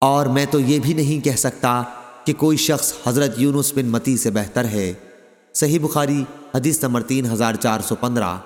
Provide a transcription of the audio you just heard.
اور میں تو یہ بھی نہیں کہہ سکتا کہ کوئی شخص حضرت یونس بن متی سے بہتر ہے۔ صحیح بخاری حدیث نمبر تین ہزار چار سو پندرہ۔